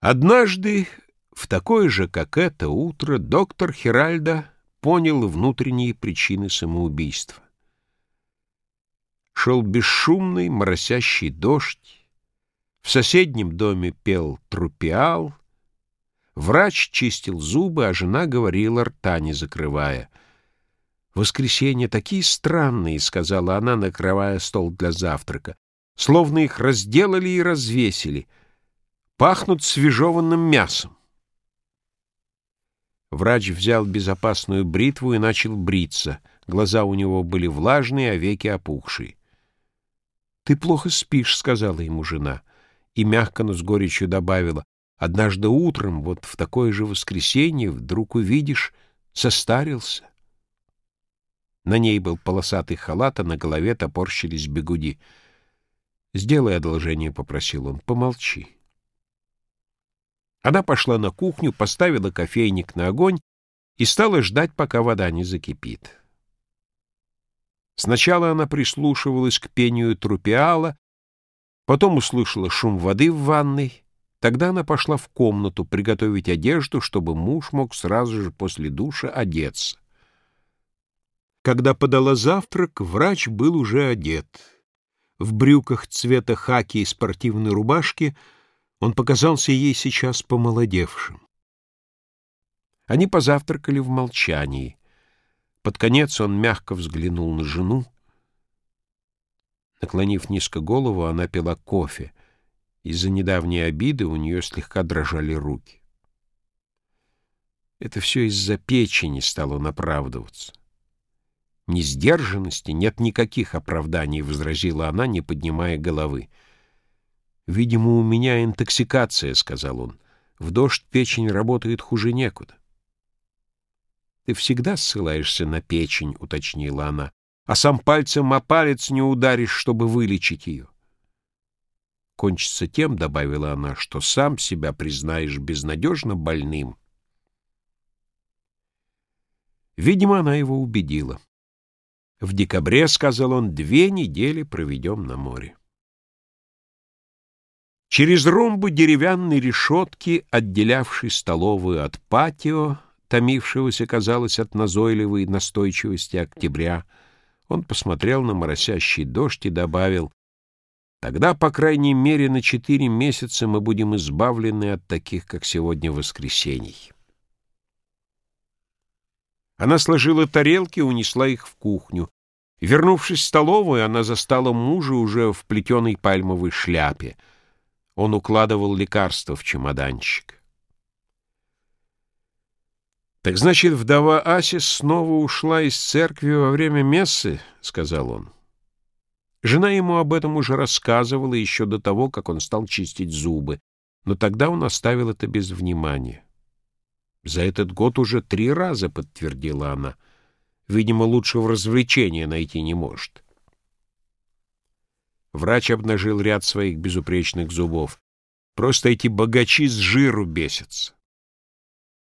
Однажды, в такое же, как это утро, доктор Хиральда понял внутренние причины самоубийства. Шел бесшумный моросящий дождь, в соседнем доме пел трупиал, врач чистил зубы, а жена говорила, рта не закрывая. «Воскресенья такие странные», — сказала она, накрывая стол для завтрака, словно их разделали и развесили — Пахнут свежеванным мясом. Врач взял безопасную бритву и начал бриться. Глаза у него были влажные, а веки опухшие. «Ты плохо спишь», — сказала ему жена, и мягко, но с горечью добавила. «Однажды утром, вот в такое же воскресенье, вдруг увидишь, состарился». На ней был полосатый халат, а на голове топорщились бегуди. «Сделай одолжение», — попросил он, — «помолчи». Она пошла на кухню, поставила кофейник на огонь и стала ждать, пока вода не закипит. Сначала она прислушивалась к пению трупиала, потом услышала шум воды в ванной. Тогда она пошла в комнату приготовить одежду, чтобы муж мог сразу же после душа одеться. Когда подала завтрак, врач был уже одет. В брюках цвета хаки и спортивной рубашке — он показался ей сейчас помолодевшим. Они позавтракали в молчании. Под конец он мягко взглянул на жену. Наклонив низко голову, она пила кофе. Из-за недавней обиды у нее слегка дрожали руки. Это все из-за печени стало он оправдываться. Ни сдержанности, нет никаких оправданий, — возразила она, не поднимая головы. «Видимо, у меня интоксикация», — сказал он. «В дождь печень работает хуже некуда». «Ты всегда ссылаешься на печень», — уточнила она, «а сам пальцем о палец не ударишь, чтобы вылечить ее». «Кончится тем», — добавила она, — «что сам себя признаешь безнадежно больным». Видимо, она его убедила. «В декабре, — сказал он, — две недели проведем на море». Через ромбы деревянной решетки, отделявшей столовую от патио, томившегося, казалось, от назойливой настойчивости октября, он посмотрел на моросящий дождь и добавил, «Тогда, по крайней мере, на четыре месяца мы будем избавлены от таких, как сегодня, воскресений». Она сложила тарелки и унесла их в кухню. Вернувшись в столовую, она застала мужа уже в плетеной пальмовой шляпе — он укладывал лекарства в чемоданчик. «Так значит, вдова Асис снова ушла из церкви во время мессы?» — сказал он. Жена ему об этом уже рассказывала еще до того, как он стал чистить зубы, но тогда он оставил это без внимания. «За этот год уже три раза», — подтвердила она. «Видимо, лучшего развлечения найти не может». Врач обнажил ряд своих безупречных зубов. Просто эти богачи с жиру бесятся.